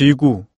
지구.